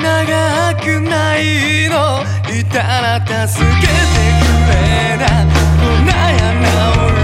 長くないの。いたら助けてくれな。こんなおを